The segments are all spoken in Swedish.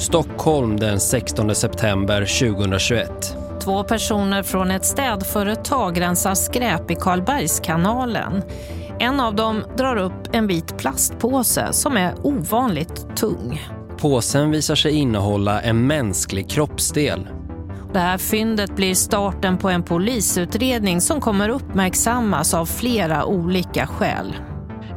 Stockholm den 16 september 2021. Två personer från ett städföretag rensar skräp i Karlbergskanalen. En av dem drar upp en vit plastpåse som är ovanligt tung. Påsen visar sig innehålla en mänsklig kroppsdel. Det här fyndet blir starten på en polisutredning som kommer uppmärksammas av flera olika skäl.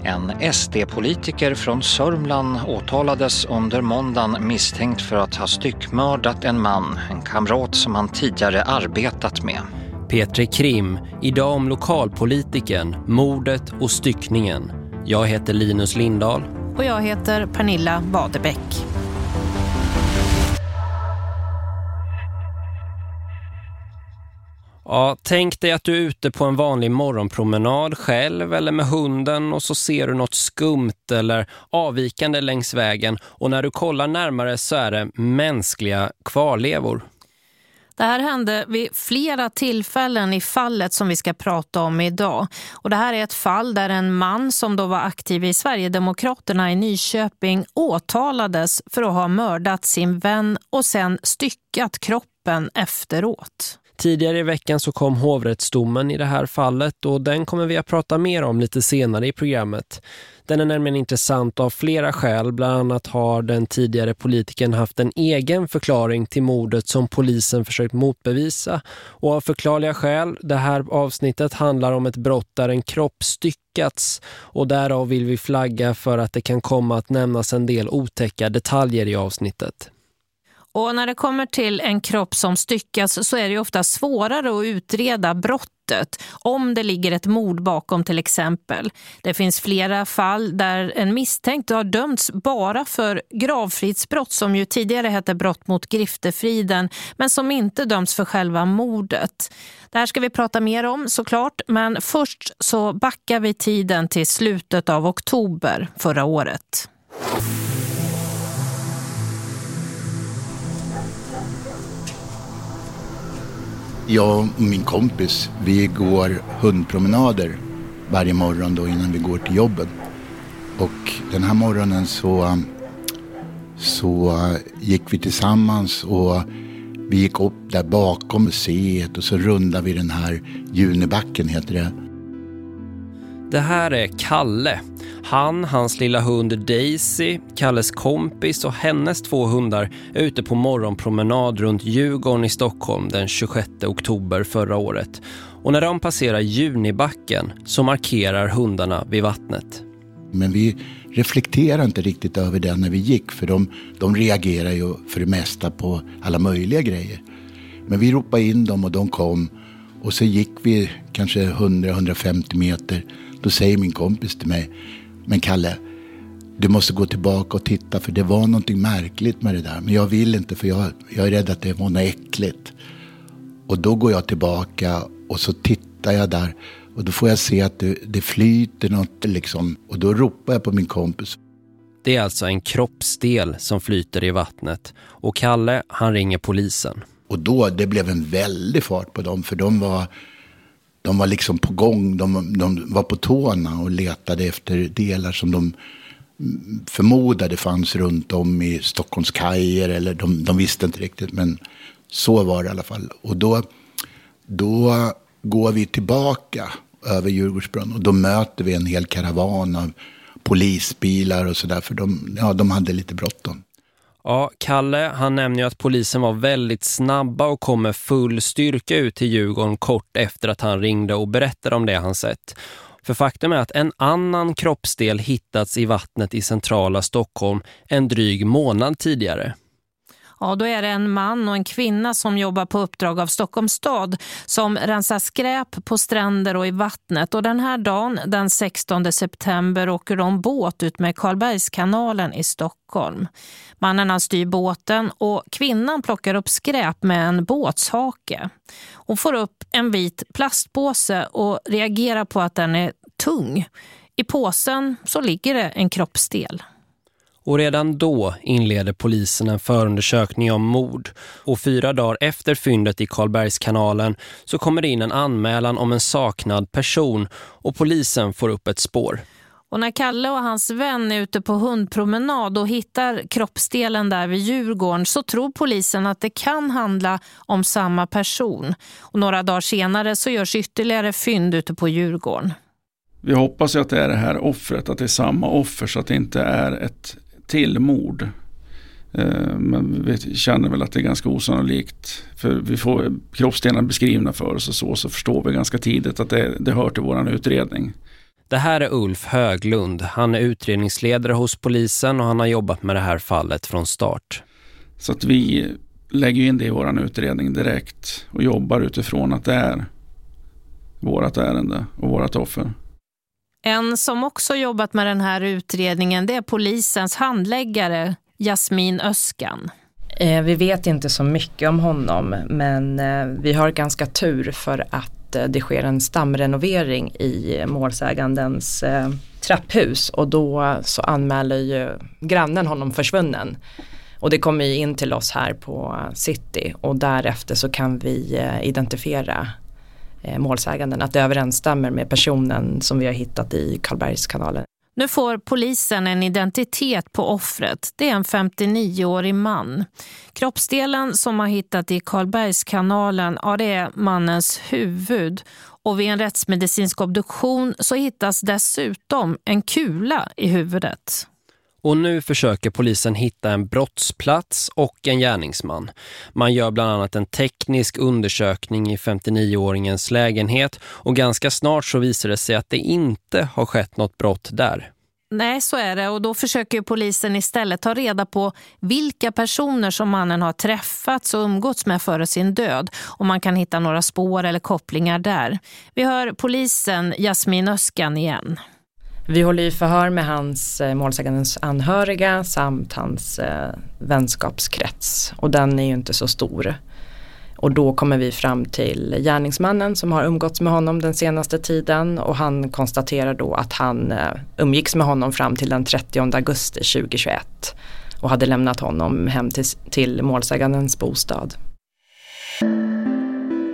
En SD-politiker från Sörmland åtalades under måndagen misstänkt för att ha styckmördat en man, en kamrat som han tidigare arbetat med. Petri Krim, idag om lokalpolitiken, mordet och styckningen. Jag heter Linus Lindahl. Och jag heter Pernilla Badebäck. Ja, tänk dig att du är ute på en vanlig morgonpromenad själv eller med hunden och så ser du något skumt eller avvikande längs vägen och när du kollar närmare så är det mänskliga kvarlevor. Det här hände vid flera tillfällen i fallet som vi ska prata om idag. Och det här är ett fall där en man som då var aktiv i Sverigedemokraterna i Nyköping åtalades för att ha mördat sin vän och sen styckat kroppen efteråt. Tidigare i veckan så kom hovrättsdomen i det här fallet och den kommer vi att prata mer om lite senare i programmet. Den är nämligen intressant av flera skäl. Bland annat har den tidigare politiken haft en egen förklaring till mordet som polisen försökt motbevisa. Och av förklarliga skäl, det här avsnittet handlar om ett brott där en kropp styckats och därav vill vi flagga för att det kan komma att nämnas en del otäcka detaljer i avsnittet. Och när det kommer till en kropp som styckas så är det ofta svårare att utreda brottet om det ligger ett mord bakom till exempel. Det finns flera fall där en misstänkt har dömts bara för gravfridsbrott som ju tidigare hette brott mot griftefriden men som inte döms för själva mordet. Det här ska vi prata mer om såklart men först så backar vi tiden till slutet av oktober förra året. Jag och min kompis, vi går hundpromenader varje morgon då innan vi går till jobbet. Och den här morgonen så, så gick vi tillsammans och vi gick upp där bakom museet och så rundade vi den här Junibacken heter det. Det här är Kalle. Han, hans lilla hund Daisy, Kalles kompis och hennes två hundar är ute på morgonpromenad runt Djurgården i Stockholm den 26 oktober förra året. Och när de passerar Junibacken så markerar hundarna vid vattnet. Men vi reflekterar inte riktigt över det när vi gick för de, de reagerar ju för det mesta på alla möjliga grejer. Men vi ropade in dem och de kom och så gick vi kanske 100-150 meter. Då säger min kompis till mig men Kalle, du måste gå tillbaka och titta för det var någonting märkligt med det där. Men jag vill inte för jag, jag är rädd att det var något äckligt. Och då går jag tillbaka och så tittar jag där. Och då får jag se att det, det flyter något liksom. Och då ropar jag på min kompis. Det är alltså en kroppsdel som flyter i vattnet. Och Kalle, han ringer polisen. Och då, det blev en väldig fart på dem. För de var de var liksom på gång, de, de var på tårna och letade efter delar som de förmodade fanns runt om i Stockholms kajer. Eller de, de visste inte riktigt, men så var det i alla fall. Och då, då går vi tillbaka över Djurgårdsbrunn och då möter vi en hel karavan av polisbilar och sådär. För de, ja, de hade lite bråttom. Ja, Kalle han nämner ju att polisen var väldigt snabba och kom med full styrka ut till Djurgården kort efter att han ringde och berättade om det han sett. För faktum är att en annan kroppsdel hittats i vattnet i centrala Stockholm en dryg månad tidigare. Ja, då är det en man och en kvinna som jobbar på uppdrag av Stockholms stad som rensar skräp på stränder och i vattnet. Och den här dagen, den 16 september, åker de båt ut med Karlbergskanalen i Stockholm. Mannen han styr båten och kvinnan plockar upp skräp med en båtshake. Hon får upp en vit plastpåse och reagerar på att den är tung. I påsen så ligger det en kroppsdel. Och redan då inleder polisen en förundersökning om mord. Och fyra dagar efter fyndet i Karlbergskanalen så kommer det in en anmälan om en saknad person och polisen får upp ett spår. Och när Kalle och hans vän är ute på hundpromenad och hittar kroppsdelen där vid Djurgården så tror polisen att det kan handla om samma person. Och några dagar senare så görs ytterligare fynd ute på Djurgården. Vi hoppas ju att det är det här offret, att det är samma offer så att det inte är ett tillmord. Eh, men vi känner väl att det är ganska osannolikt. För vi får kroppsdelarna beskrivna för oss och så, så förstår vi ganska tidigt att det, det hör till vår utredning. Det här är Ulf Höglund. Han är utredningsledare hos polisen och han har jobbat med det här fallet från start. Så att vi lägger in det i vår utredning direkt och jobbar utifrån att det är vårt ärende och vårt offer. En som också jobbat med den här utredningen det är polisens handläggare Jasmin Öskan. Eh, vi vet inte så mycket om honom men eh, vi har ganska tur för att eh, det sker en stamrenovering i målsägandens trapphus och då så anmäler ju grannen honom försvunnen. Och det kommer ju in till oss här på City och därefter så kan vi identifiera Eh, målsäganden, att det överensstämmer med personen som vi har hittat i Karlbergskanalen. Nu får polisen en identitet på offret. Det är en 59-årig man. Kroppsdelen som har hittat i Karlbergskanalen ja, det är mannens huvud. Och vid en rättsmedicinsk obduktion så hittas dessutom en kula i huvudet. Och nu försöker polisen hitta en brottsplats och en gärningsman. Man gör bland annat en teknisk undersökning i 59-åringens lägenhet och ganska snart så visar det sig att det inte har skett något brott där. Nej, så är det. Och då försöker polisen istället ta reda på vilka personer som mannen har träffats och umgåtts med före sin död. Om man kan hitta några spår eller kopplingar där. Vi hör polisen Jasmin Öskan igen. Vi håller ju förhör med hans eh, målsägandens anhöriga samt hans eh, vänskapskrets och den är ju inte så stor. Och då kommer vi fram till gärningsmannen som har umgåtts med honom den senaste tiden och han konstaterar då att han eh, umgicks med honom fram till den 30 augusti 2021 och hade lämnat honom hem till, till målsägandens bostad.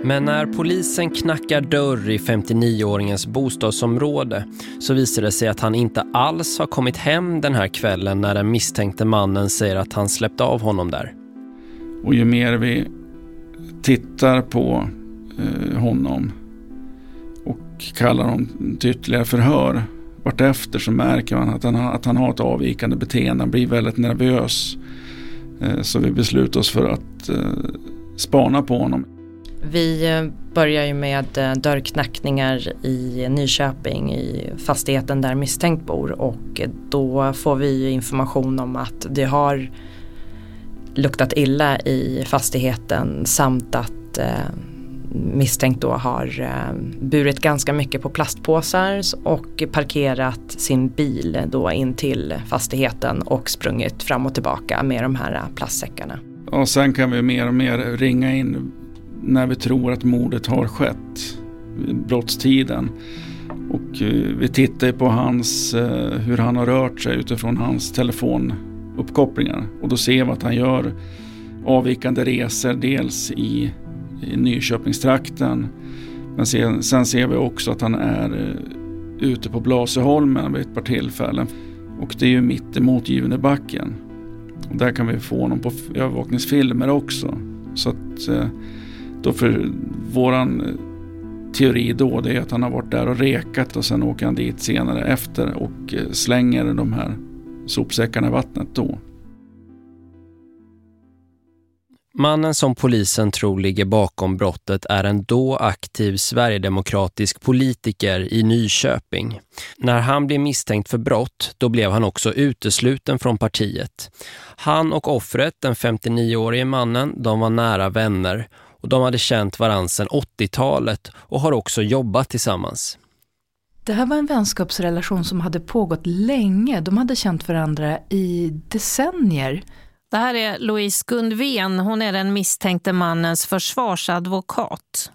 Men när polisen knackar dörr i 59-åringens bostadsområde så visar det sig att han inte alls har kommit hem den här kvällen när den misstänkte mannen säger att han släppt av honom där. Och ju mer vi tittar på eh, honom och kallar honom till ytterligare förhör vartefter så märker man att han, har, att han har ett avvikande beteende. Han blir väldigt nervös. Eh, så vi beslutar oss för att eh, spana på honom. Vi eh, börjar ju med eh, dörrknackningar i Nyköping i fastigheten där misstänkt bor och då får vi information om att det har luktat illa i fastigheten samt att eh, misstänkt då har eh, burit ganska mycket på plastpåsar och parkerat sin bil då in till fastigheten och sprungit fram och tillbaka med de här plastsäckarna. Och sen kan vi mer och mer ringa in när vi tror att mordet har skett, brottstiden. Och eh, vi tittar på hans, eh, hur han har rört sig utifrån hans telefonuppkopplingar. Och då ser vi att han gör avvikande resor dels i, i Nyköpingstrakten. Men sen, sen ser vi också att han är eh, ute på Blasieholmen vid ett par tillfällen. Och det är ju mitt emot Junebacken. Och där kan vi få honom på övervakningsfilmer också. Så att då för våran eh, teori då det är att han har varit där och rekat och sen åker han dit senare efter och eh, slänger de här sopsäckarna i vattnet då. Mannen som polisen tror ligger bakom brottet är en då aktiv sverigedemokratisk politiker i Nyköping. När han blev misstänkt för brott, då blev han också utesluten från partiet. Han och offret, den 59-årige mannen, de var nära vänner och de hade känt varandra sedan 80-talet och har också jobbat tillsammans. Det här var en vänskapsrelation som hade pågått länge. De hade känt varandra i decennier. Det här är Louise Gundven. Hon är den misstänkte mannens försvarsadvokat.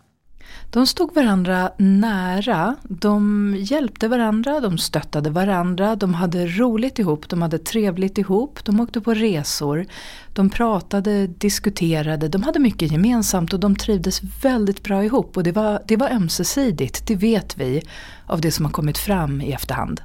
De stod varandra nära, de hjälpte varandra, de stöttade varandra, de hade roligt ihop, de hade trevligt ihop, de åkte på resor, de pratade, diskuterade, de hade mycket gemensamt och de trivdes väldigt bra ihop och det var, det var ömsesidigt, det vet vi av det som har kommit fram i efterhand.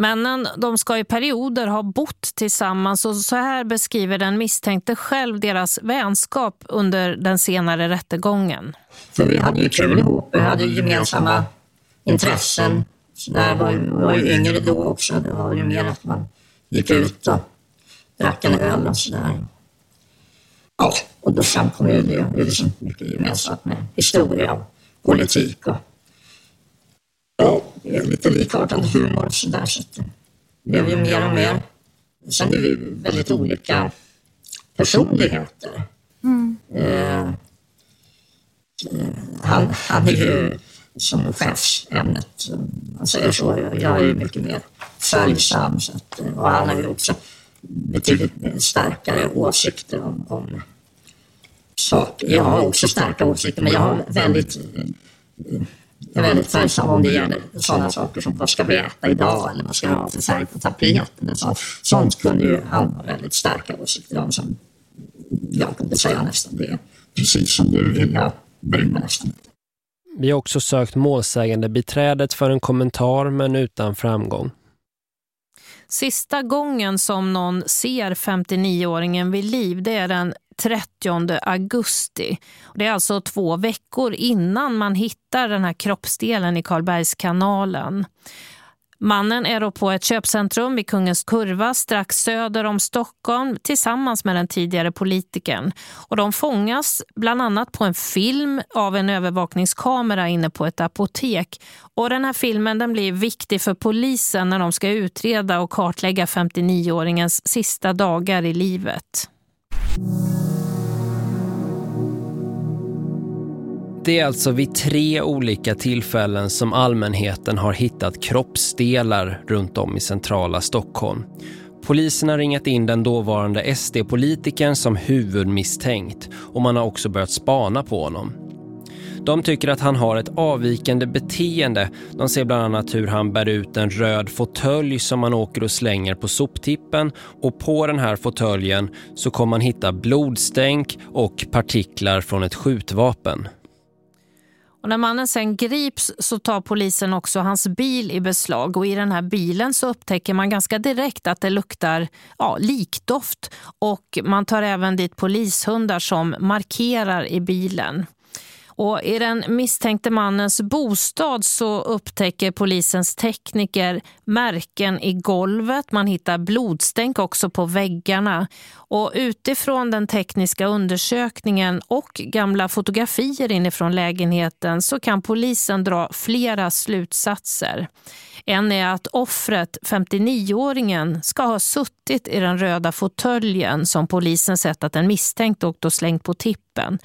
Männen de ska i perioder ha bott tillsammans och så här beskriver den misstänkte själv deras vänskap under den senare rättegången. För vi hade ju kul ihop, vi hade gemensamma intressen. Så där var, var ju yngre då också, det var ju mer att man gick ut och drack en öl och sådär. Ja, och då framkom ju det, det är liksom mycket gemensamt med historia och politik och ja, det är lite likartad humor sådär. Så blev ju mer och mer. Sen är vi väldigt olika personligheter. Mm. Eh, han, han är ju som chefsämnet, man säger så. Jag är ju mycket mer följsam så att, och han har ju också betydligt starkare åsikter om, om saker. Jag har också starka åsikter men jag har väldigt är väldigt följsam om det gäller sådana saker som vad ska vi äta idag eller vad ska vi ha för färg på tapeten. Så, sånt kunde ju han ha väldigt starka åsikter om som jag kunde säga nästan det. Precis som du vill, jag bryr mig nästan inte. Vi har också sökt målsägande beträdet för en kommentar men utan framgång. Sista gången som någon ser 59-åringen vid liv det är den 30 augusti. Det är alltså två veckor innan man hittar den här kroppsdelen i Karlbergskanalen. Mannen är då på ett köpcentrum vid Kungens Kurva strax söder om Stockholm tillsammans med den tidigare politikern. Och de fångas bland annat på en film av en övervakningskamera inne på ett apotek. Och den här filmen den blir viktig för polisen när de ska utreda och kartlägga 59-åringens sista dagar i livet. Det är alltså vid tre olika tillfällen som allmänheten har hittat kroppsdelar runt om i centrala Stockholm. Polisen har ringat in den dåvarande SD-politikern som huvudmisstänkt och man har också börjat spana på honom. De tycker att han har ett avvikande beteende. De ser bland annat hur han bär ut en röd fåtölj som man åker och slänger på soptippen. Och på den här fåtöljen så kommer man hitta blodstänk och partiklar från ett skjutvapen. Och när mannen sen grips så tar polisen också hans bil i beslag och i den här bilen så upptäcker man ganska direkt att det luktar ja, likdoft och man tar även dit polishundar som markerar i bilen. Och I den misstänkte mannens bostad så upptäcker polisens tekniker märken i golvet. Man hittar blodstänk också på väggarna. Och utifrån den tekniska undersökningen och gamla fotografier inifrån lägenheten så kan polisen dra flera slutsatser. En är att offret, 59-åringen, ska ha suttit i den röda fåtöljen som polisen sett att den misstänkt och slängt på tippen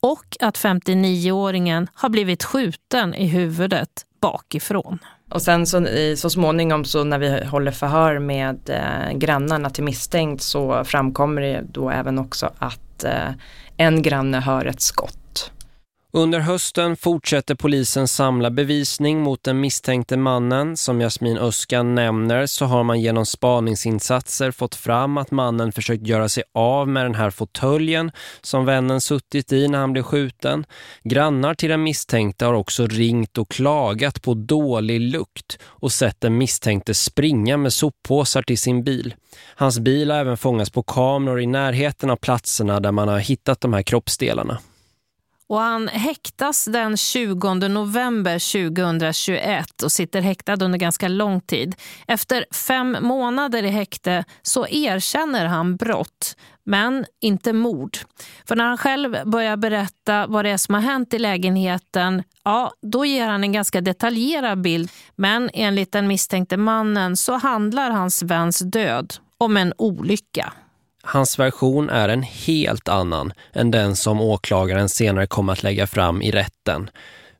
och att 59-åringen har blivit skjuten i huvudet bakifrån. Och sen så, eh, så småningom så när vi håller förhör med eh, grannarna till misstänkt så framkommer det då även också att eh, en granne hör ett skott under hösten fortsätter polisen samla bevisning mot den misstänkte mannen. Som Jasmin Öskan nämner så har man genom spaningsinsatser fått fram att mannen försökt göra sig av med den här fåtöljen som vännen suttit i när han blev skjuten. Grannar till den misstänkte har också ringt och klagat på dålig lukt och sett den misstänkte springa med soppåsar till sin bil. Hans bil har även fångats på kameror i närheten av platserna där man har hittat de här kroppsdelarna. Och han häktas den 20 november 2021 och sitter häktad under ganska lång tid. Efter fem månader i häkte så erkänner han brott, men inte mord. För när han själv börjar berätta vad det är som har hänt i lägenheten, ja, då ger han en ganska detaljerad bild. Men enligt den misstänkte mannen så handlar hans väns död om en olycka. Hans version är en helt annan än den som åklagaren senare kommer att lägga fram i rätten.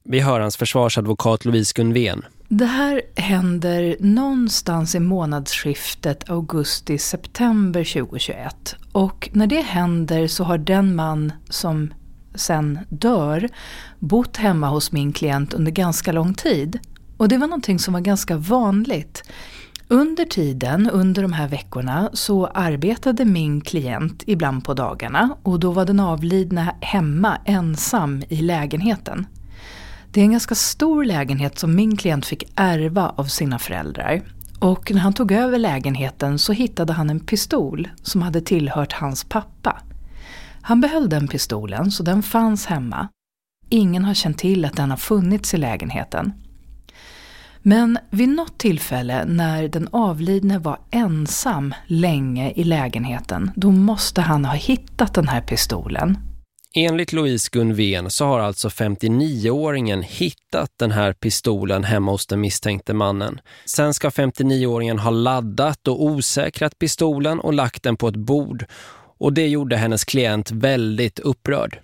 Vi hör hans försvarsadvokat Louise Gunven. Det här händer någonstans i månadsskiftet augusti-september 2021. Och när det händer så har den man som sen dör bott hemma hos min klient under ganska lång tid. Och det var någonting som var ganska vanligt. Under tiden, under de här veckorna, så arbetade min klient ibland på dagarna och då var den avlidna hemma ensam i lägenheten. Det är en ganska stor lägenhet som min klient fick ärva av sina föräldrar. Och när han tog över lägenheten så hittade han en pistol som hade tillhört hans pappa. Han behöll den pistolen så den fanns hemma. Ingen har känt till att den har funnits i lägenheten. Men vid något tillfälle när den avlidne var ensam länge i lägenheten, då måste han ha hittat den här pistolen. Enligt Louise Gunven så har alltså 59-åringen hittat den här pistolen hemma hos den misstänkte mannen. Sen ska 59-åringen ha laddat och osäkrat pistolen och lagt den på ett bord. Och det gjorde hennes klient väldigt upprörd.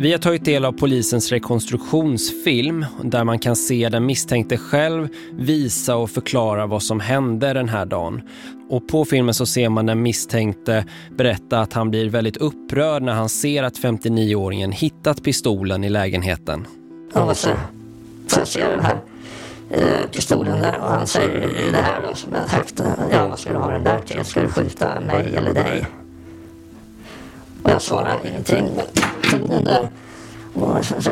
Vi har tagit del av polisens rekonstruktionsfilm där man kan se den misstänkte själv visa och förklara vad som hände den här dagen. Och på filmen så ser man den misstänkte berätta att han blir väldigt upprörd när han ser att 59-åringen hittat pistolen i lägenheten. Ja, så får jag den här eh, pistolen där och han säger det här då som är högt. Ja, vad ska du ha den där till? Ska du skjuta mig eller dig? Och jag svarar ingenting. Men den där. Och så, så,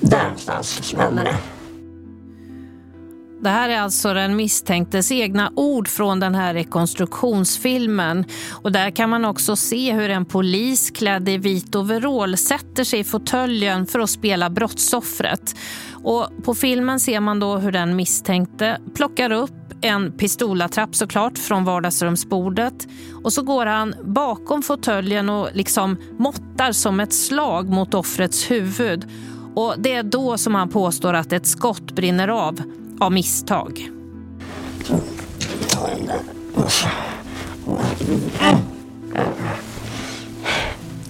där någonstans smäller det. Det här är alltså den misstänktes egna ord från den här rekonstruktionsfilmen. Och där kan man också se hur en polis klädd i vit overall sätter sig i fåtöljen för att spela brottsoffret. Och på filmen ser man då hur den misstänkte plockar upp en pistolattrapp såklart från vardagsrumsbordet och så går han bakom fåtöljen och liksom måttar som ett slag mot offrets huvud. Och det är då som han påstår att ett skott brinner av av misstag.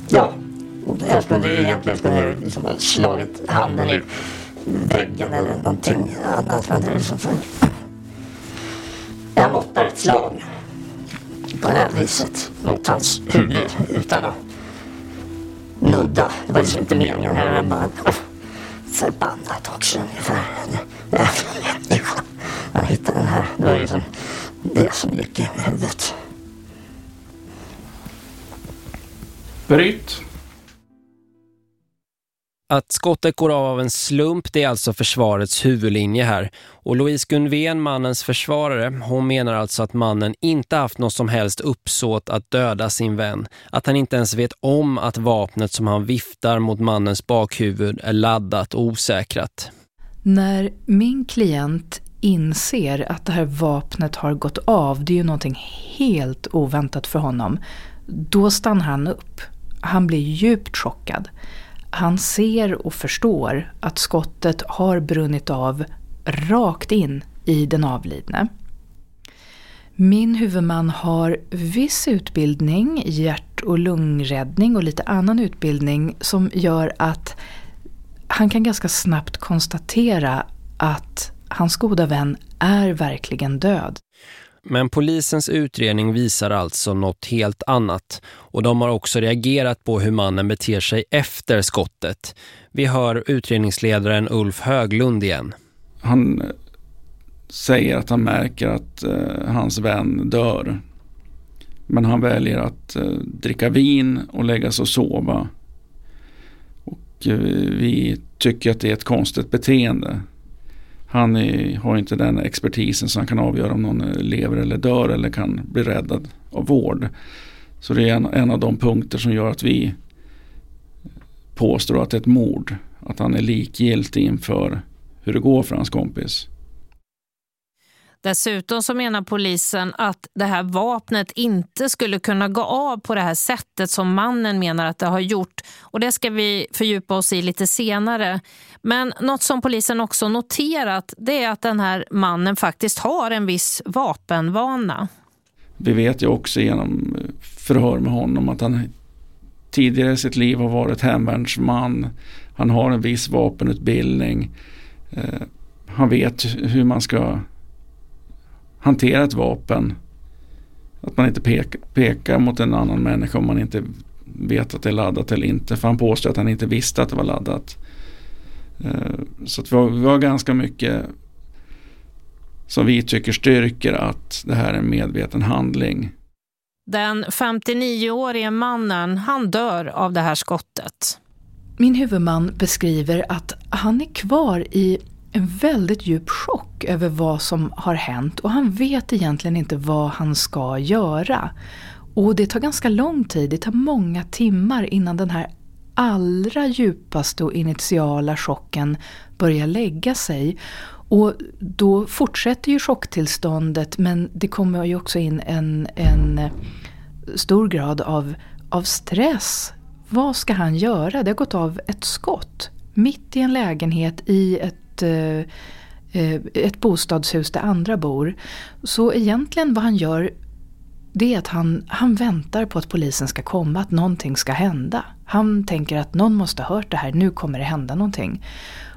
Ja, jag skulle egentligen skulle liksom ha slagit handen i väggen eller någonting annat. Men det är liksom för... Jag måttar ett slag på det här viset mot hans huvud utan att nudda. Det var liksom inte meningen. Jag var bara förbannat också människa. Jag hittade den här. Det var liksom det som gick i huvudet. Bryt. Att skottet går av av en slump det är alltså försvarets huvudlinje här. Och Louise Gunven, mannens försvarare, hon menar alltså att mannen inte haft något som helst uppsåt att döda sin vän. Att han inte ens vet om att vapnet som han viftar mot mannens bakhuvud är laddat och osäkrat. När min klient inser att det här vapnet har gått av, det är ju någonting helt oväntat för honom, då stannar han upp. Han blir djupt chockad. Han ser och förstår att skottet har brunnit av rakt in i den avlidne. Min huvudman har viss utbildning, hjärt- och lungräddning och lite annan utbildning som gör att han kan ganska snabbt konstatera att hans goda vän är verkligen död. Men polisens utredning visar alltså något helt annat och de har också reagerat på hur mannen beter sig efter skottet. Vi hör utredningsledaren Ulf Höglund igen. Han eh, säger att han märker att eh, hans vän dör. Men han väljer att eh, dricka vin och lägga sig och sova. Och eh, vi tycker att det är ett konstigt beteende. Han är, har inte den expertisen så han kan avgöra om någon eh, lever eller dör eller kan bli räddad av vård. Så det är en, en av de punkter som gör att vi påstår att det är ett mord. Att han är likgiltig inför hur det går för hans kompis. Dessutom så menar polisen att det här vapnet inte skulle kunna gå av på det här sättet som mannen menar att det har gjort. Och det ska vi fördjupa oss i lite senare. Men något som polisen också noterat det är att den här mannen faktiskt har en viss vapenvana. Vi vet ju också genom förhör med honom att han tidigare i sitt liv har varit hemvärnsman. Han har en viss vapenutbildning. Eh, han vet hur man ska hantera ett vapen. Att man inte pekar, pekar mot en annan människa om man inte vet att det är laddat eller inte. För han påstår att han inte visste att det var laddat. Eh, så att vi, har, vi har ganska mycket som vi tycker styrker att det här är en medveten handling. Den 59-årige mannen, han dör av det här skottet. min huvudman beskriver att han är kvar i en väldigt djup chock över vad som har hänt och han vet egentligen inte vad han ska göra. Och det tar ganska lång tid, det tar många timmar innan den här allra djupaste och initiala chocken börjar lägga sig. Och då fortsätter ju chocktillståndet men det kommer ju också in en, en eh, stor grad av, av stress. Vad ska han göra? Det har gått av ett skott mitt i en lägenhet i ett, Eh, eh, ett bostadshus där andra bor. Så egentligen vad han gör det är att han, han väntar på att polisen ska komma, att någonting ska hända. Han tänker att någon måste ha hört det här, nu kommer det hända någonting.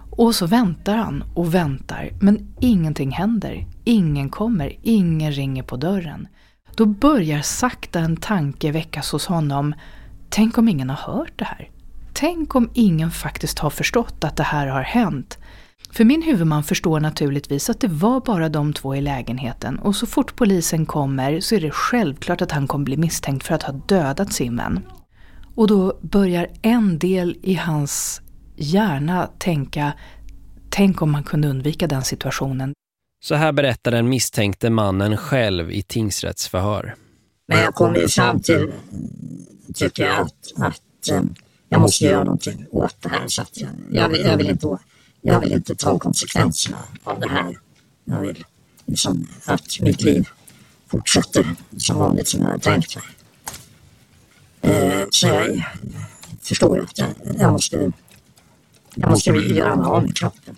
Och så väntar han och väntar, men ingenting händer. Ingen kommer, ingen ringer på dörren. Då börjar sakta en tanke väckas hos honom. Tänk om ingen har hört det här? Tänk om ingen faktiskt har förstått att det här har hänt? För min huvudman förstår naturligtvis att det var bara de två i lägenheten och så fort polisen kommer så är det självklart att han kommer bli misstänkt för att ha dödat sin vän. Och då börjar en del i hans hjärna tänka, tänk om man kunde undvika den situationen. Så här berättar den misstänkte mannen själv i tingsrättsförhör. Men jag kommer ju fram till, tycker jag, att, att eh, jag måste göra någonting åt det här. Så att jag, jag, vill, jag, vill inte, jag vill inte ta konsekvenserna av det här. Jag vill liksom att mitt liv fortsätter som vanligt som jag har tänkt mig. Eh, så jag förstår att jag, jag måste jag måste göra mig av med kroppen.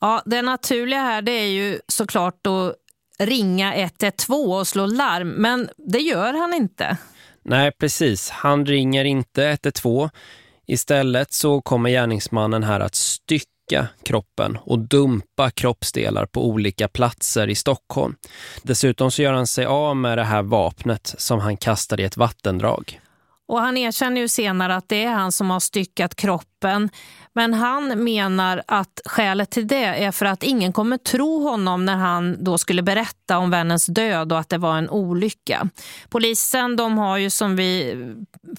Ja, det naturliga här det är ju såklart att ringa 112 och slå larm, men det gör han inte. Nej, precis. Han ringer inte 112. Istället så kommer gärningsmannen här att stycka kroppen och dumpa kroppsdelar på olika platser i Stockholm. Dessutom så gör han sig av med det här vapnet som han kastade i ett vattendrag. Och han erkänner ju senare att det är han som har styckat kroppen. Men han menar att skälet till det är för att ingen kommer tro honom när han då skulle berätta om vännens död och att det var en olycka. Polisen de har ju som vi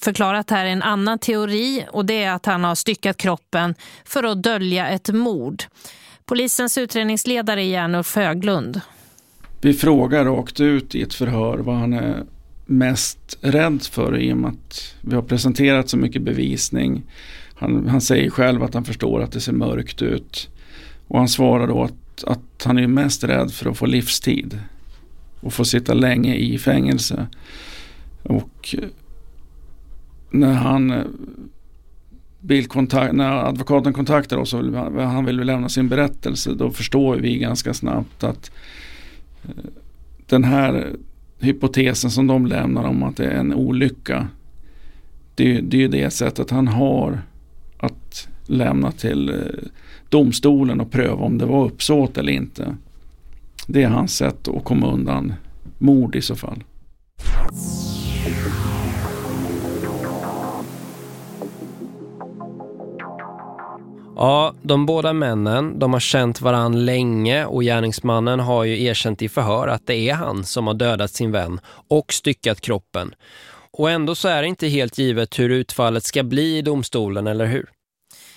förklarat här en annan teori och det är att han har styckat kroppen för att dölja ett mord. Polisens utredningsledare är Gernulf Höglund. Vi frågar rakt ut i ett förhör vad han är mest rädd för i och med att vi har presenterat så mycket bevisning. Han, han säger själv att han förstår att det ser mörkt ut. Och han svarar då att, att han är mest rädd för att få livstid. Och få sitta länge i fängelse. Och när han eh, bildkontakt, när advokaten kontaktar oss och han vill lämna sin berättelse då förstår vi ganska snabbt att eh, den här hypotesen som de lämnar om att det är en olycka. Det, det är ju det sättet han har att lämna till eh, domstolen och pröva om det var uppsåt eller inte. Det är hans sätt att komma undan mord i så fall. Ja, de båda männen, de har känt varann länge och gärningsmannen har ju erkänt i förhör att det är han som har dödat sin vän och styckat kroppen. Och ändå så är det inte helt givet hur utfallet ska bli i domstolen, eller hur?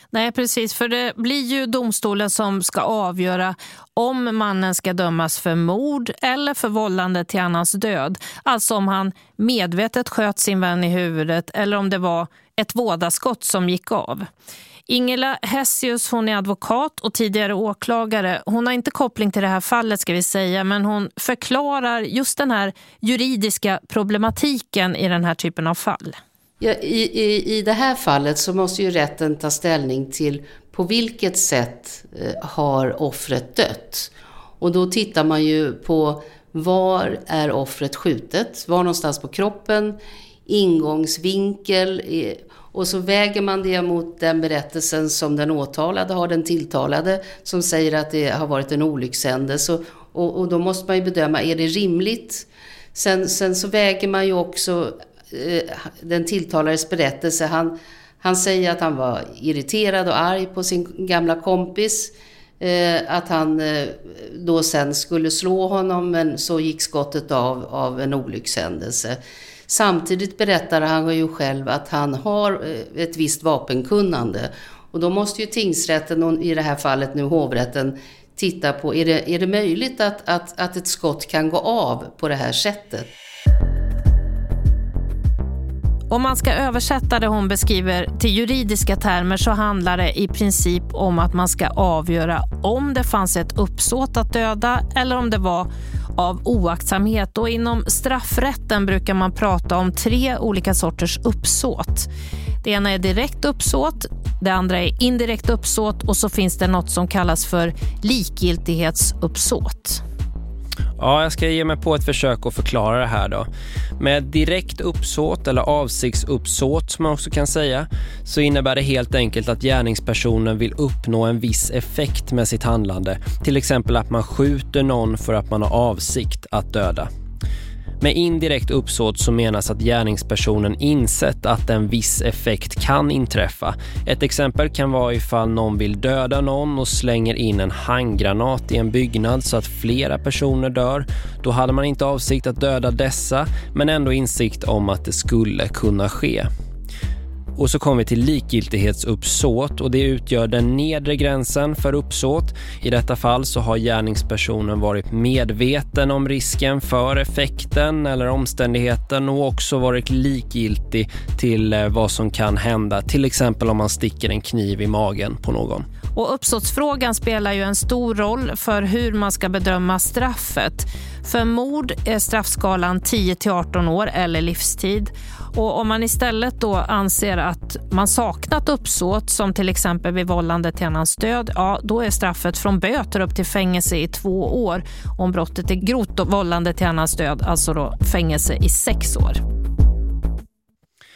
Nej, precis. För det blir ju domstolen som ska avgöra om mannen ska dömas för mord eller för vållande till annans död. Alltså om han medvetet sköt sin vän i huvudet eller om det var ett vådaskott som gick av. Ingela Hessius hon är advokat och tidigare åklagare. Hon har inte koppling till det här fallet ska vi säga men hon förklarar just den här juridiska problematiken i den här typen av fall. Ja, i, i, I det här fallet så måste ju rätten ta ställning till på vilket sätt eh, har offret dött. Och då tittar man ju på var är offret skjutet? Var någonstans på kroppen? Ingångsvinkel? Eh, och så väger man det mot den berättelsen som den åtalade har, den tilltalade, som säger att det har varit en olyckshändelse. Och, och då måste man ju bedöma, är det rimligt? Sen, sen så väger man ju också eh, den tilltalades berättelse. Han, han säger att han var irriterad och arg på sin gamla kompis. Eh, att han eh, då sen skulle slå honom men så gick skottet av av en olyckshändelse. Samtidigt berättar han ju själv att han har eh, ett visst vapenkunnande. Och då måste ju tingsrätten, och i det här fallet nu hovrätten, titta på, är det, är det möjligt att, att, att ett skott kan gå av på det här sättet? Om man ska översätta det hon beskriver till juridiska termer så handlar det i princip om att man ska avgöra om det fanns ett uppsåt att döda eller om det var av oaktsamhet. Och inom straffrätten brukar man prata om tre olika sorters uppsåt. Det ena är direkt uppsåt, det andra är indirekt uppsåt och så finns det något som kallas för likgiltighetsuppsåt. Ja, jag ska ge mig på ett försök att förklara det här då. Med direkt uppsåt eller avsiktsuppsåt som man också kan säga så innebär det helt enkelt att gärningspersonen vill uppnå en viss effekt med sitt handlande. Till exempel att man skjuter någon för att man har avsikt att döda. Med indirekt uppsåt så menas att gärningspersonen insett att en viss effekt kan inträffa. Ett exempel kan vara ifall någon vill döda någon och slänger in en handgranat i en byggnad så att flera personer dör. Då hade man inte avsikt att döda dessa men ändå insikt om att det skulle kunna ske. Och så kommer vi till likgiltighetsuppsåt och det utgör den nedre gränsen för uppsåt. I detta fall så har gärningspersonen varit medveten om risken för effekten eller omständigheten och också varit likgiltig till eh, vad som kan hända. Till exempel om man sticker en kniv i magen på någon. Och uppsåtsfrågan spelar ju en stor roll för hur man ska bedöma straffet. För mord är straffskalan 10-18 år eller livstid. Och om man istället då anser att man saknat uppsåt som till exempel vid vållande till annans död, ja då är straffet från böter upp till fängelse i två år. Om brottet är grovt vållande till annans död, alltså då fängelse i sex år.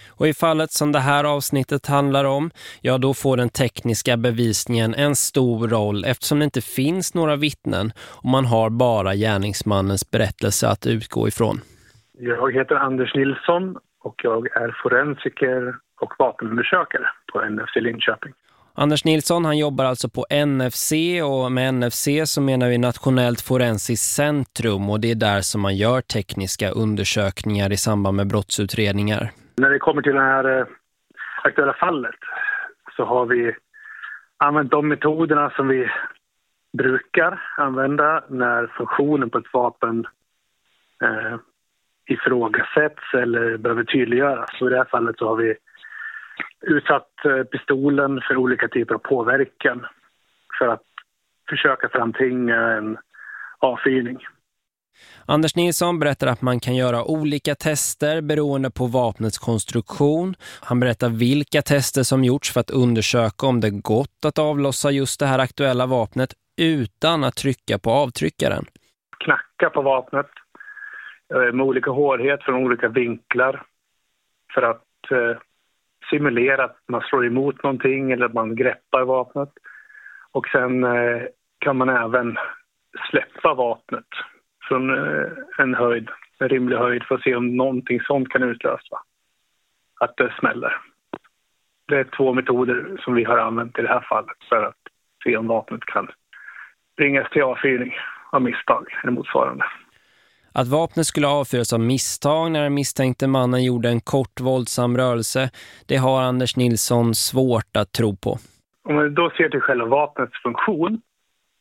Och i fallet som det här avsnittet handlar om, ja då får den tekniska bevisningen en stor roll eftersom det inte finns några vittnen och man har bara gärningsmannens berättelse att utgå ifrån. Jag heter Anders Nilsson och jag är forensiker och vapenundersökare på NFC Linköping. Anders Nilsson han jobbar alltså på NFC och med NFC så menar vi Nationellt Forensiskt Centrum och det är där som man gör tekniska undersökningar i samband med brottsutredningar. När det kommer till det här eh, aktuella fallet så har vi använt de metoderna som vi brukar använda när funktionen på ett vapen eh, ifrågasätts eller behöver tydliggöras. Så I det här fallet så har vi utsatt eh, pistolen för olika typer av påverkan för att försöka framtvinga en avfyrning. Anders Nilsson berättar att man kan göra olika tester beroende på vapnets konstruktion. Han berättar vilka tester som gjorts för att undersöka om det gått att avlossa just det här aktuella vapnet utan att trycka på avtryckaren. Knacka på vapnet Eh, med olika hårdhet från olika vinklar för att eh, simulera att man slår emot någonting eller att man greppar vapnet. Och sen eh, kan man även släppa vapnet från eh, en höjd, en rimlig höjd för att se om någonting sånt kan utlösa att det smäller. Det är två metoder som vi har använt i det här fallet för att se om vapnet kan bringas till avfyrning av misstag eller motsvarande. Att vapnet skulle avfyras av misstag när den misstänkte mannen gjorde en kort våldsam rörelse, det har Anders Nilsson svårt att tro på. Om vi då ser till själva vapnets funktion,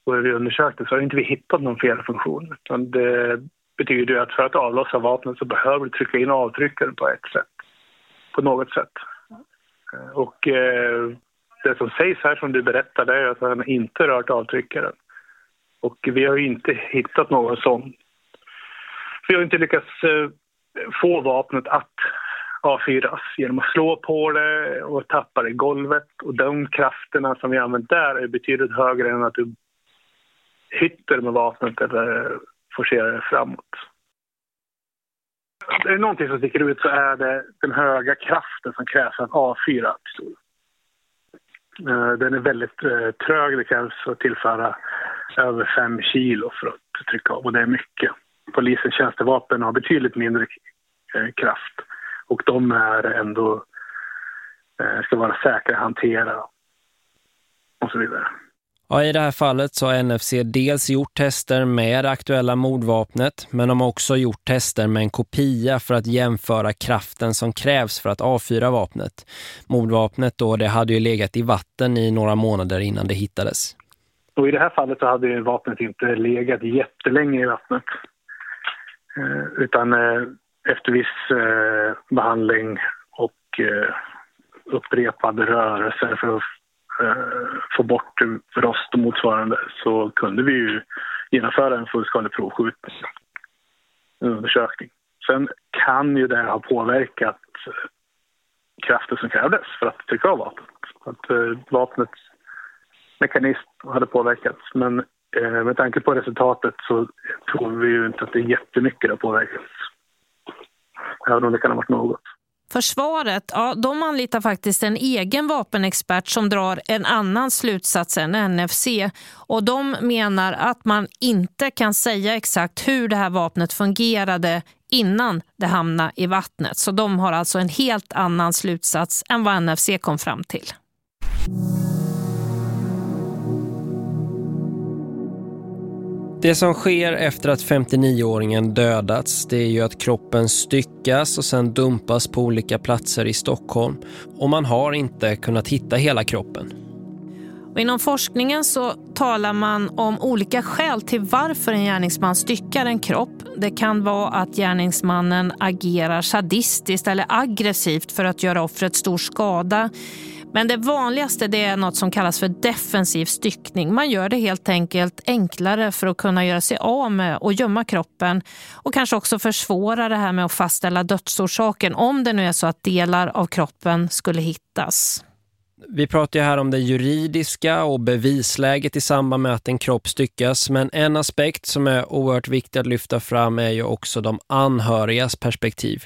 och hur vi undersökte så har inte vi hittat någon felfunktion. Utan det betyder att för att avlossa vapnet så behöver du trycka in avtryckaren på ett sätt. På något sätt. Eh, och eh, det som sägs här som du berättade är att han inte rört avtryckaren. Och vi har inte hittat någon sån vi har inte lyckats eh, få vapnet att avfyras genom att slå på det och tappa det i golvet. Och de krafterna som vi använt där är betydligt högre än att du hytter med vapnet eller forcerar det framåt. Är Det någonting som sticker ut så är det den höga kraften som krävs för att avfyra pistolen. Eh, den är väldigt eh, trög, det krävs att tillföra över fem kilo för att trycka av och det är mycket polisens tjänstevapen har betydligt mindre eh, kraft och de är ändå eh, ska vara säkra att hantera och så vidare. Ja, I det här fallet så har NFC dels gjort tester med det aktuella mordvapnet men de har också gjort tester med en kopia för att jämföra kraften som krävs för att avfyra vapnet. Mordvapnet då det hade ju legat i vatten i några månader innan det hittades. Och I det här fallet så hade vapnet inte legat jättelänge i vattnet. Eh, utan eh, efter viss eh, behandling och upprepade rörelser för att få bort rost och motsvarande så kunde vi ju genomföra en fullskalig provskjutning, en undersökning. Sen kan ju det ha påverkat kraften som krävdes för att trycka av vapnet. Att vapnets mekanism hade påverkats. Men eh, med tanke på resultatet så tror vi ju inte att det är jättemycket det har påverkats. Även om det kan ha varit något. Försvaret, ja, de anlitar faktiskt en egen vapenexpert som drar en annan slutsats än NFC. Och de menar att man inte kan säga exakt hur det här vapnet fungerade innan det hamnade i vattnet. Så de har alltså en helt annan slutsats än vad NFC kom fram till. Det som sker efter att 59-åringen dödats det är ju att kroppen styckas och sen dumpas på olika platser i Stockholm. Och man har inte kunnat hitta hela kroppen. Och inom forskningen så talar man om olika skäl till varför en gärningsman styckar en kropp. Det kan vara att gärningsmannen agerar sadistiskt eller aggressivt för att göra offret stor skada. Men det vanligaste det är något som kallas för defensiv styckning. Man gör det helt enkelt enklare för att kunna göra sig av med och gömma kroppen och kanske också försvåra det här med att fastställa dödsorsaken om det nu är så att delar av kroppen skulle hittas. Vi pratar ju här om det juridiska och bevisläget i samband med att en kropp styckas. Men en aspekt som är oerhört viktig att lyfta fram är ju också de anhörigas perspektiv.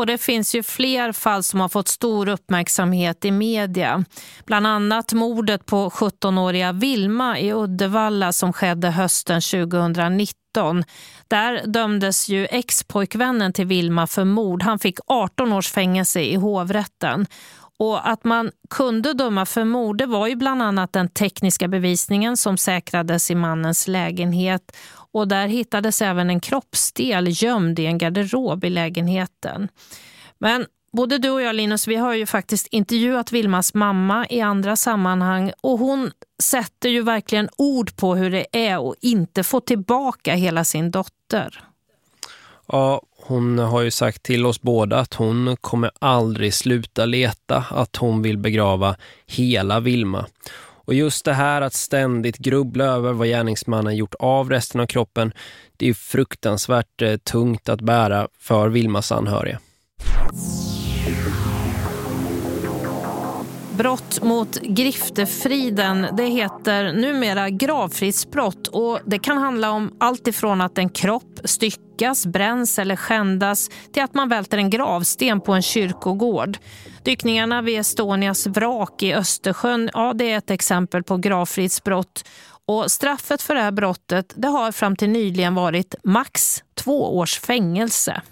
Och det finns ju fler fall som har fått stor uppmärksamhet i media. Bland annat mordet på 17-åriga Vilma i Uddevalla som skedde hösten 2019. Där dömdes ju ex-pojkvännen till Vilma för mord. Han fick 18 års fängelse i hovrätten. Och att man kunde döma för mord var ju bland annat den tekniska bevisningen som säkrades i mannens lägenhet och där hittades även en kroppsdel gömd i en garderob i lägenheten. Men både du och jag Linus, vi har ju faktiskt intervjuat Vilmas mamma i andra sammanhang och hon sätter ju verkligen ord på hur det är att inte få tillbaka hela sin dotter. Ja, hon har ju sagt till oss båda att hon kommer aldrig sluta leta, att hon vill begrava hela Vilma. Och just det här att ständigt grubbla över vad gärningsmannen gjort av resten av kroppen, det är fruktansvärt eh, tungt att bära för Vilmas anhöriga. Brott mot griftefriden, det heter numera gravfridsbrott och det kan handla om allt ifrån att en kropp styckas, bränns eller skändas till att man välter en gravsten på en kyrkogård. Dykningarna vid Estonias vrak i Östersjön, ja det är ett exempel på gravfridsbrott och straffet för det här brottet det har fram till nyligen varit max två års fängelse.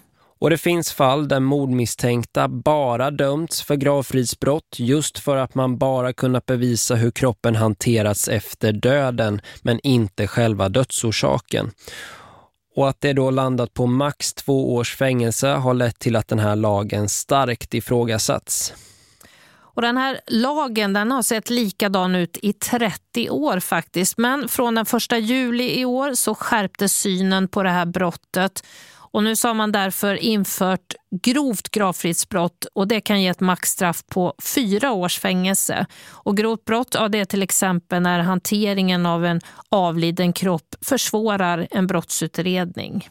Och det finns fall där mordmisstänkta bara dömts för gravfridsbrott just för att man bara kunnat bevisa hur kroppen hanterats efter döden men inte själva dödsorsaken. Och att det då landat på max två års fängelse har lett till att den här lagen starkt ifrågasatts. Och den här lagen den har sett likadan ut i 30 år faktiskt. Men från den första juli i år så skärptes synen på det här brottet. Och nu har man därför infört grovt gravfridsbrott och det kan ge ett maxstraff på fyra års fängelse. Och grovt brott ja, det är till exempel när hanteringen av en avliden kropp försvårar en brottsutredning.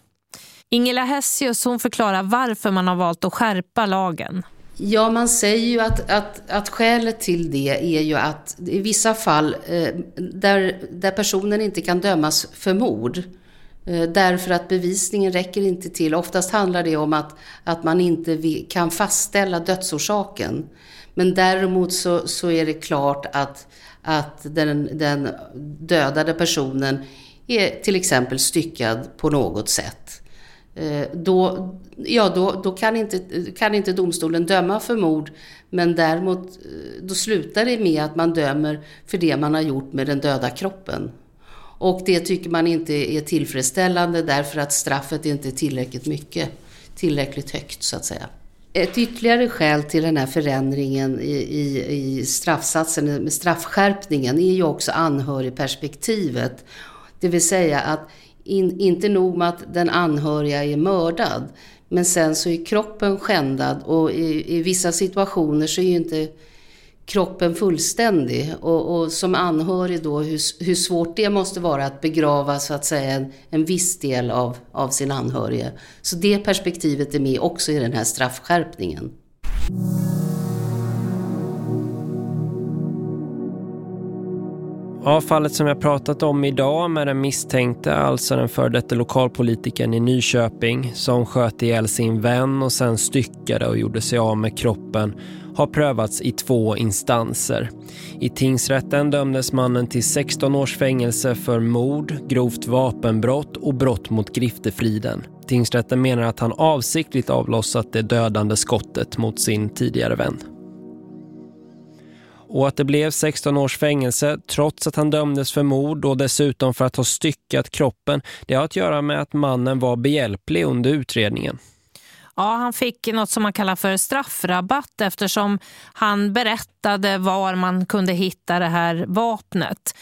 Ingela Hessius hon förklarar varför man har valt att skärpa lagen. Ja, man säger ju att, att, att skälet till det är ju att i vissa fall eh, där, där personen inte kan dömas för mord Eh, Eh, därför att bevisningen räcker inte till. Oftast handlar det om att, att man inte kan fastställa dödsorsaken. Men däremot så, så är det klart att, att den, den dödade personen är till exempel styckad på något sätt. Eh, då, ja, då, då kan, inte, kan inte domstolen döma för mord men däremot eh, då slutar det med att man dömer för det man har gjort med den döda kroppen. Och det tycker man inte är tillfredsställande därför att straffet inte är tillräckligt mycket, tillräckligt högt så att säga. Ett ytterligare skäl till den här förändringen i, i, i straffsatsen, med straffskärpningen, är ju också anhörigperspektivet. Det vill säga att in, inte nog med att den anhöriga är mördad, men sen så är kroppen skändad och i, i vissa situationer så är ju inte kroppen fullständig. Och, och, som anhörig då, hur, hur svårt det måste vara att begrava så att säga en, en viss del av, av sin anhörige. Så det perspektivet är med också i den här straffskärpningen. Ja, fallet som jag pratat om idag med den misstänkte, alltså den före detta lokalpolitiken i Nyköping som sköt ihjäl sin vän och sen styckade och gjorde sig av med kroppen har prövats i två instanser. I tingsrätten dömdes mannen till 16 års fängelse för mord, grovt vapenbrott och brott mot griftefriden. Tingsrätten menar att han avsiktligt avlossat det dödande skottet mot sin tidigare vän. Och att det blev 16 års fängelse trots att han dömdes för mord och dessutom för att ha styckat kroppen, det har att göra med att mannen var behjälplig under utredningen. Ja, han fick något som man kallar för straffrabatt eftersom han berättade var man kunde hitta det här vapnet.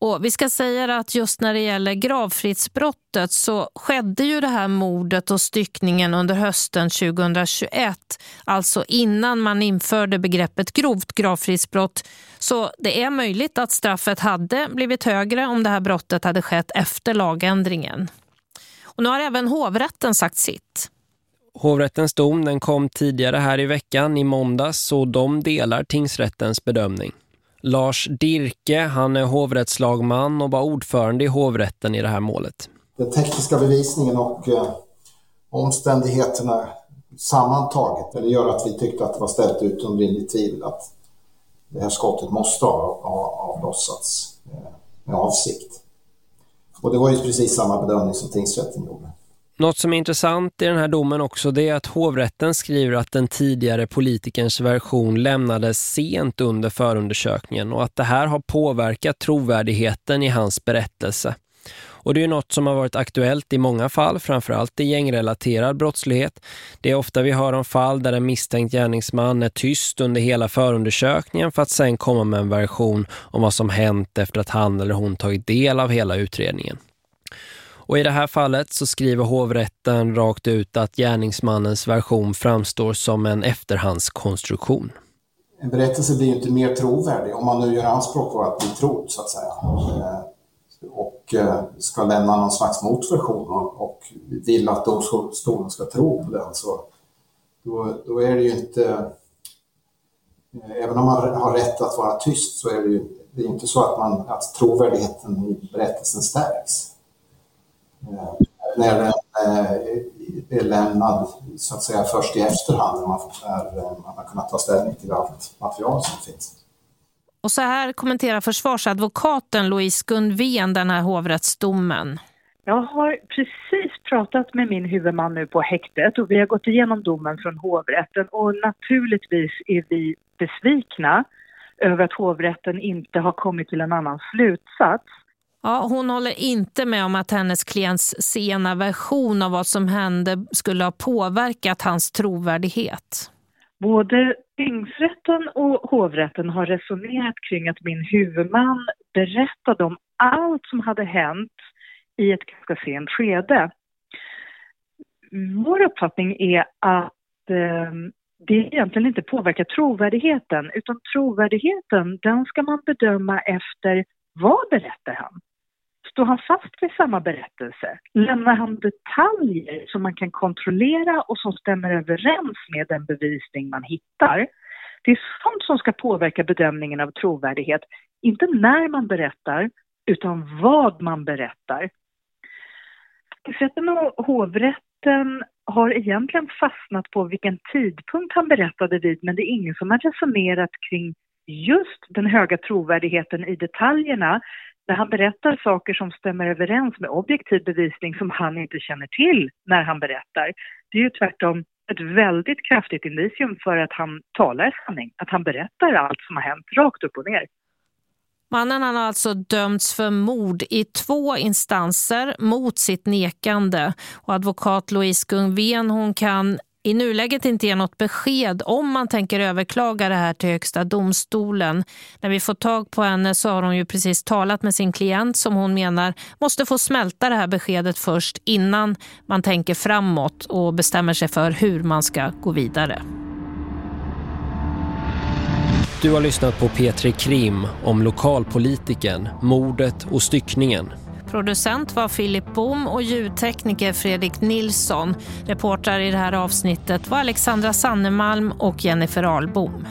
Och vi ska säga att just när det gäller gravfridsbrottet så skedde ju det här mordet och styckningen under hösten 2021. Alltså innan man införde begreppet grovt gravfridsbrott. Så det är möjligt att straffet hade blivit högre om det här brottet hade skett efter lagändringen. Och nu har även hovrätten sagt sitt. Hovrättens dom den kom tidigare här i veckan i måndags så de delar tingsrättens bedömning. Lars Dirke, han är hovrättslagman och var ordförande i hovrätten i det här målet. Den tekniska bevisningen och eh, omständigheterna sammantaget eller gör att vi tyckte att det var ställt utom rimligt tvivel att det här skottet måste ha, ha avlossats eh, med avsikt. Och det var ju precis samma bedömning som tingsrätten gjorde. Något som är intressant i den här domen också det är att hovrätten skriver att den tidigare politikerns version lämnades sent under förundersökningen och att det här har påverkat trovärdigheten i hans berättelse. Och det är något som har varit aktuellt i många fall, framförallt i gängrelaterad brottslighet. Det är ofta vi hör om fall där en misstänkt gärningsman är tyst under hela förundersökningen för att sen komma med en version om vad som hänt efter att han eller hon tagit del av hela utredningen. Och i det här fallet så skriver hovrätten rakt ut att gärningsmannens version framstår som en efterhandskonstruktion. En berättelse blir inte mer trovärdig om man nu gör anspråk på att bli trodd så att säga. Eh, och eh, ska lämna någon slags motversion och vill att domstolen ska tro på den så då, då är det ju inte eh, även om man har rätt att vara tyst så är det ju det är inte så att, man, att trovärdigheten i berättelsen stärks. Eh, när den eh, är lämnad så att säga först i efterhand när man, när eh, man har kunnat ta ställning till allt material som finns. Och så här kommenterar försvarsadvokaten Louise Gundven den här hovrättsdomen. Jag har precis pratat med min huvudman nu på häktet och vi har gått igenom domen från hovrätten och naturligtvis är vi besvikna över att hovrätten inte har kommit till en annan slutsats. Ja, hon håller inte med om att hennes klients sena version av vad som hände skulle ha påverkat hans trovärdighet. Både tingsrätten och hovrätten har resonerat kring att min huvudman berättade om allt som hade hänt i ett ganska sent skede. Vår uppfattning är att eh, det egentligen inte påverkar trovärdigheten utan trovärdigheten den ska man bedöma efter vad berättar han? Står han fast vid samma berättelse? Lämnar han detaljer som man kan kontrollera och som stämmer överens med den bevisning man hittar? Det är sånt som ska påverka bedömningen av trovärdighet. Inte när man berättar, utan vad man berättar. Tingsrätten och hovrätten har egentligen fastnat på vilken tidpunkt han berättade vid men det är ingen som har resonerat kring just den höga trovärdigheten i detaljerna när han berättar saker som stämmer överens med objektiv bevisning som han inte känner till när han berättar. Det är ju tvärtom ett väldigt kraftigt indicium för att han talar sanning, att han berättar allt som har hänt rakt upp och ner. Mannen han har alltså dömts för mord i två instanser mot sitt nekande. Och advokat Louise Gungven hon kan i nuläget inte ge något besked om man tänker överklaga det här till högsta domstolen. När vi får tag på henne så har hon ju precis talat med sin klient som hon menar måste få smälta det här beskedet först innan man tänker framåt och bestämmer sig för hur man ska gå vidare. Du har lyssnat på Petri Krim om lokalpolitiken, mordet och styckningen. Producent var Filip Bom och ljudtekniker Fredrik Nilsson. Reportrar i det här avsnittet var Alexandra Sannemalm och Jennifer Ahlbom.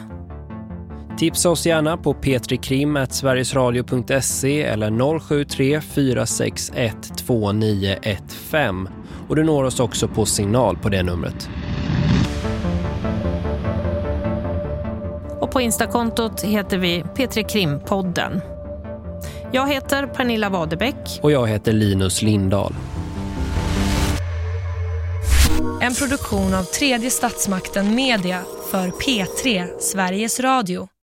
Tipsa oss gärna på petrikrim.sverigesradio.se eller 073 461 2915. Och du når oss också på signal på det numret. Och på Instakontot heter vi Petri Krimpodden. Jag heter Pernilla Wadebeck. Och jag heter Linus Lindahl. En produktion av tredje statsmakten Media för P3 Sveriges Radio.